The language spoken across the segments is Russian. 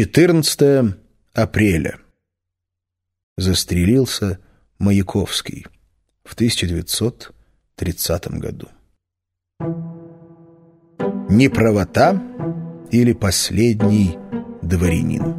14 апреля. Застрелился Маяковский в 1930 году. Неправота или последний дворянин?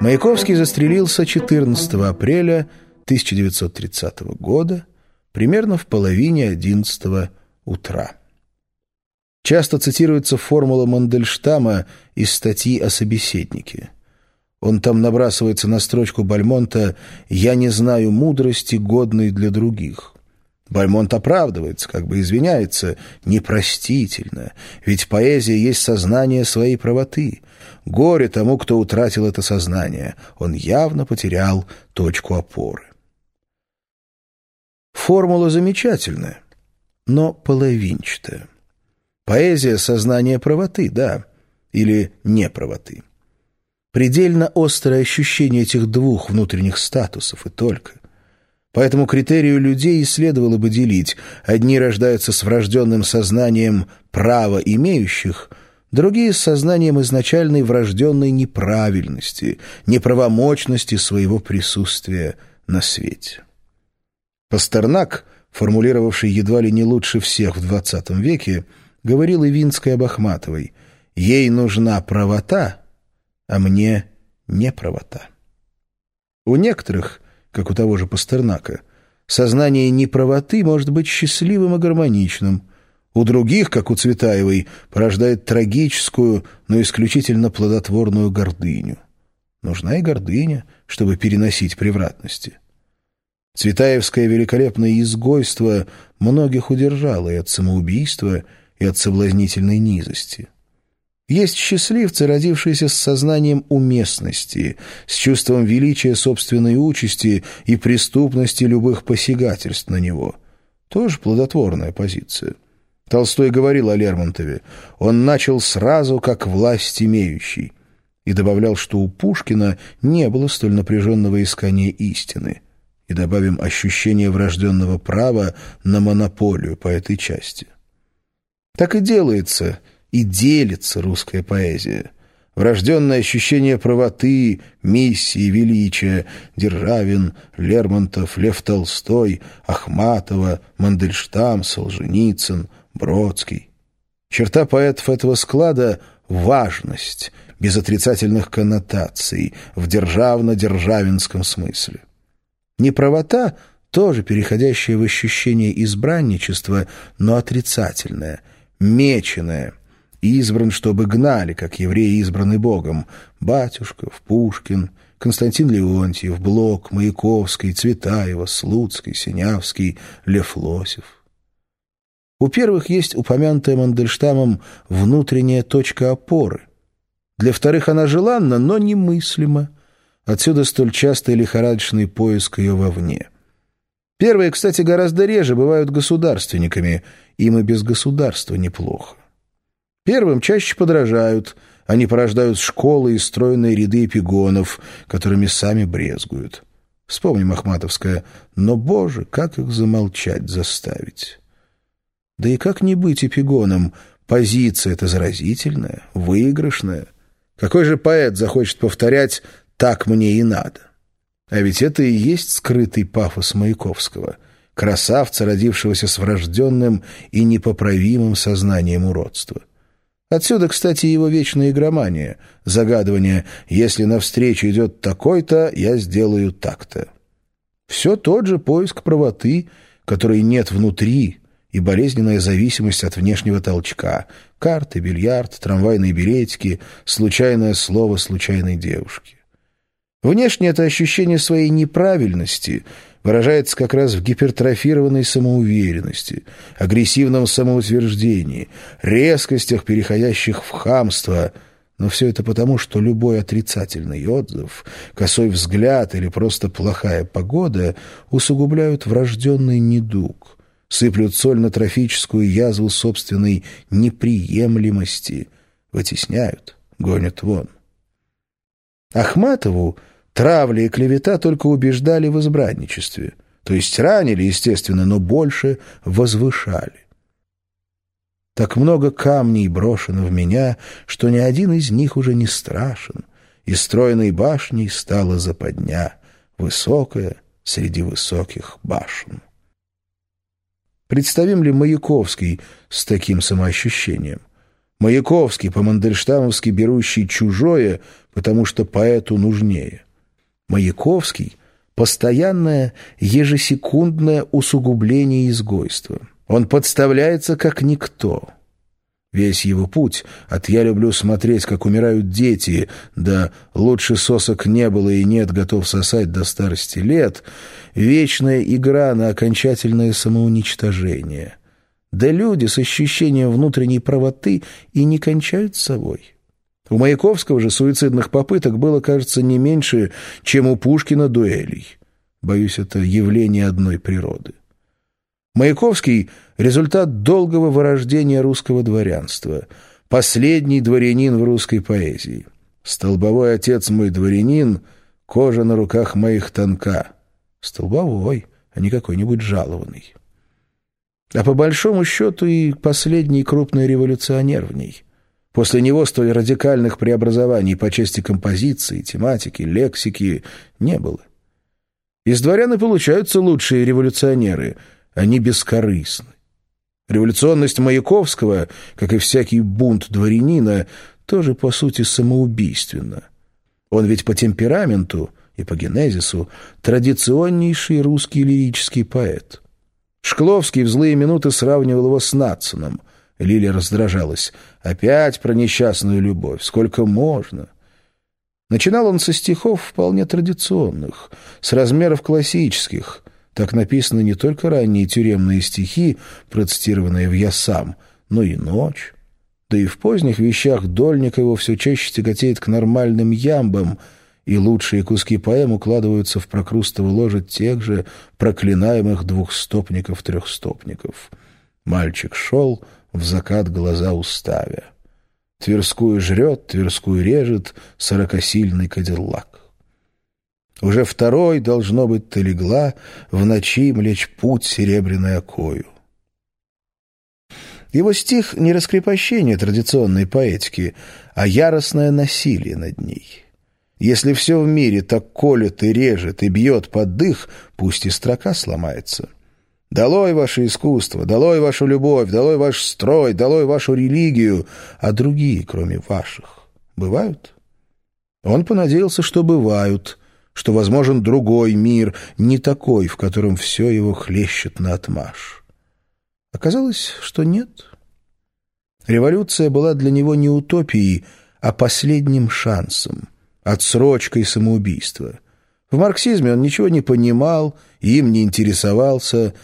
Маяковский застрелился 14 апреля 1930 года примерно в половине 11 утра. Часто цитируется формула Мандельштама из статьи о собеседнике. Он там набрасывается на строчку Бальмонта «Я не знаю мудрости, годной для других». Бальмонт оправдывается, как бы извиняется, непростительно, ведь поэзия есть сознание своей правоты. Горе тому, кто утратил это сознание, он явно потерял точку опоры. Формула замечательная, но половинчатая. Поэзия — сознание правоты, да, или неправоты. Предельно острое ощущение этих двух внутренних статусов и только. Поэтому критерию людей следовало бы делить. Одни рождаются с врожденным сознанием права имеющих, другие — с сознанием изначальной врожденной неправильности, неправомочности своего присутствия на свете. Пастернак, формулировавший едва ли не лучше всех в XX веке, говорил Ивинской об Ахматовой. «Ей нужна правота, а мне не правота». У некоторых, как у того же Пастернака, сознание неправоты может быть счастливым и гармоничным. У других, как у Цветаевой, порождает трагическую, но исключительно плодотворную гордыню. Нужна и гордыня, чтобы переносить превратности. Цветаевское великолепное изгойство многих удержало и от самоубийства, и от соблазнительной низости. Есть счастливцы, родившиеся с сознанием уместности, с чувством величия собственной участи и преступности любых посягательств на него. Тоже плодотворная позиция. Толстой говорил о Лермонтове. Он начал сразу как власть имеющий. И добавлял, что у Пушкина не было столь напряженного искания истины. И добавим ощущение врожденного права на монополию по этой части. Так и делается, и делится русская поэзия. Врожденное ощущение правоты, миссии, величия Державин, Лермонтов, Лев Толстой, Ахматова, Мандельштам, Солженицын, Бродский. Черта поэтов этого склада — важность, без отрицательных коннотаций, в державно-державинском смысле. Неправота — тоже переходящее в ощущение избранничества, но отрицательное — меченое, избран, чтобы гнали, как евреи избраны Богом, Батюшков, Пушкин, Константин Леонтьев, Блок, Маяковский, Цветаева, Слуцкий, Синявский, Лев Лосев. У первых есть упомянутая Мандельштамом внутренняя точка опоры. Для вторых она желанна, но немыслима. Отсюда столь частый лихорадочный поиск ее вовне. Первые, кстати, гораздо реже бывают государственниками, им и без государства неплохо. Первым чаще подражают, они порождают школы и стройные ряды эпигонов, которыми сами брезгуют. Вспомним Ахматовское «Но, Боже, как их замолчать заставить?» Да и как не быть эпигоном? Позиция эта заразительная, выигрышная. Какой же поэт захочет повторять «так мне и надо»? А ведь это и есть скрытый пафос Маяковского, красавца, родившегося с врожденным и непоправимым сознанием уродства. Отсюда, кстати, его вечная игромания, загадывание «если навстречу идет такой-то, я сделаю так-то». Все тот же поиск правоты, которой нет внутри, и болезненная зависимость от внешнего толчка, карты, бильярд, трамвайные билетики, случайное слово случайной девушки. Внешне это ощущение своей неправильности выражается как раз в гипертрофированной самоуверенности, агрессивном самоутверждении, резкостях, переходящих в хамство, но все это потому, что любой отрицательный отзыв, косой взгляд или просто плохая погода усугубляют врожденный недуг, сыплют соль на трофическую язву собственной неприемлемости, вытесняют, гонят вон. Ахматову травля и клевета только убеждали в избранничестве, то есть ранили, естественно, но больше возвышали. Так много камней брошено в меня, что ни один из них уже не страшен, и стройной башней стала западня, высокая среди высоких башен. Представим ли Маяковский с таким самоощущением? Маяковский, по-мандельштамовски берущий чужое, потому что поэту нужнее. Маяковский — постоянное ежесекундное усугубление изгойства. Он подставляется как никто. Весь его путь от «я люблю смотреть, как умирают дети» до «лучше сосок не было и нет, готов сосать до старости лет» — вечная игра на окончательное самоуничтожение — да люди с ощущением внутренней правоты и не кончают с собой. У Маяковского же суицидных попыток было, кажется, не меньше, чем у Пушкина дуэлей. Боюсь, это явление одной природы. Маяковский — результат долгого вырождения русского дворянства, последний дворянин в русской поэзии. «Столбовой отец мой дворянин, кожа на руках моих тонка». Столбовой, а не какой-нибудь жалованный. А по большому счету и последний крупный революционер в ней. После него столь радикальных преобразований по части композиции, тематики, лексики не было. Из дворян и получаются лучшие революционеры, они бескорыстны. Революционность Маяковского, как и всякий бунт дворянина, тоже, по сути, самоубийственна. Он ведь по темпераменту и по генезису традиционнейший русский лирический поэт — Шкловский в злые минуты сравнивал его с Натсоном. Лиля раздражалась. «Опять про несчастную любовь. Сколько можно?» Начинал он со стихов вполне традиционных, с размеров классических. Так написаны не только ранние тюремные стихи, процитированные в «Я сам», но и «Ночь». Да и в поздних вещах Дольник его все чаще тяготеет к нормальным ямбам — и лучшие куски поэм укладываются в прокрустово ложе тех же проклинаемых двухстопников-трехстопников. Мальчик шел, в закат глаза уставя. Тверскую жрет, Тверскую режет сорокосильный кадиллак. Уже второй, должно быть, ты легла в ночи млечь путь серебряной окою. Его стих — не раскрепощение традиционной поэтики, а яростное насилие над ней — если все в мире так колет и режет и бьет под дых, пусть и строка сломается. Долой ваше искусство, долой вашу любовь, долой ваш строй, долой вашу религию, а другие, кроме ваших, бывают? Он понадеялся, что бывают, что возможен другой мир, не такой, в котором все его хлещет на отмаш. Оказалось, что нет. Революция была для него не утопией, а последним шансом — отсрочкой самоубийства. В марксизме он ничего не понимал, им не интересовался,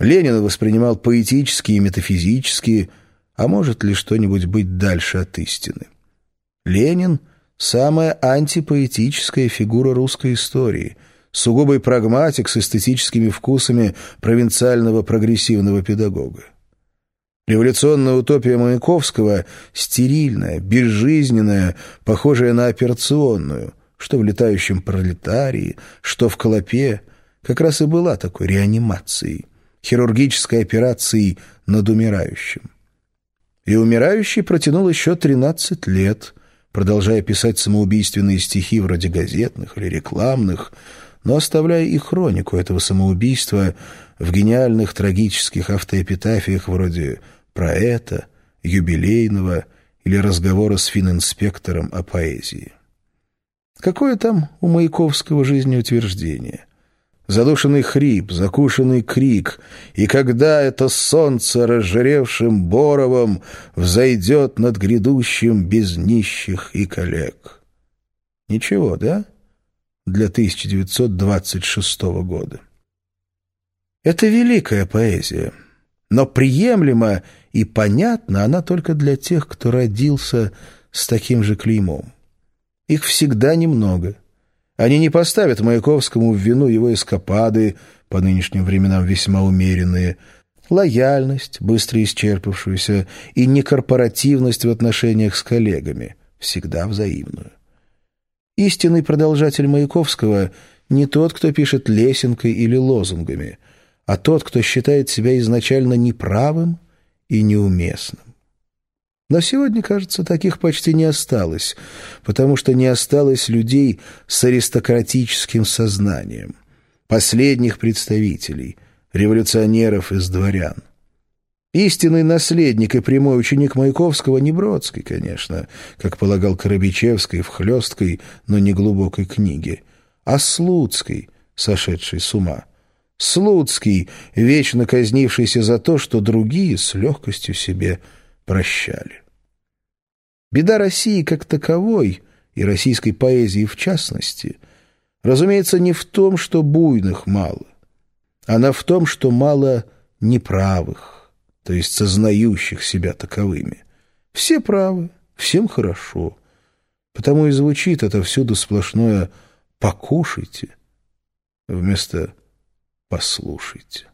Ленина воспринимал поэтически и метафизически, а может ли что-нибудь быть дальше от истины? Ленин — самая антипоэтическая фигура русской истории, сугубый прагматик с эстетическими вкусами провинциального прогрессивного педагога. Революционная утопия Маяковского стерильная, безжизненная, похожая на операционную, что в летающем пролетарии, что в Колопе, как раз и была такой реанимацией, хирургической операцией над умирающим. И умирающий протянул еще 13 лет, продолжая писать самоубийственные стихи вроде газетных или рекламных, но оставляя и хронику этого самоубийства в гениальных трагических автоэпитафиях вроде про это, юбилейного или разговора с фининспектором о поэзии. Какое там у Маяковского жизнеутверждение? Задушенный хрип, закушенный крик, и когда это солнце разжиревшим боровом взойдет над грядущим без нищих и коллег. Ничего, да? Для 1926 года. Это великая поэзия, но приемлема и понятна она только для тех, кто родился с таким же клеймом. Их всегда немного. Они не поставят Маяковскому в вину его эскапады, по нынешним временам весьма умеренные, лояльность, быстро исчерпавшуюся, и некорпоративность в отношениях с коллегами, всегда взаимную. Истинный продолжатель Маяковского не тот, кто пишет лесенкой или лозунгами, а тот, кто считает себя изначально неправым и неуместным. Но сегодня, кажется, таких почти не осталось, потому что не осталось людей с аристократическим сознанием, последних представителей, революционеров из дворян. Истинный наследник и прямой ученик Маяковского не Бродский, конечно, как полагал Коробичевский в хлесткой, но не глубокой книге, а Слуцкий, сошедший с ума. Слуцкий, вечно казнившийся за то, что другие с легкостью себе прощали. Беда России как таковой, и российской поэзии в частности, разумеется, не в том, что буйных мало. Она в том, что мало неправых, то есть сознающих себя таковыми. Все правы, всем хорошо. Потому и звучит это всюду сплошное «покушайте» вместо «послушайте».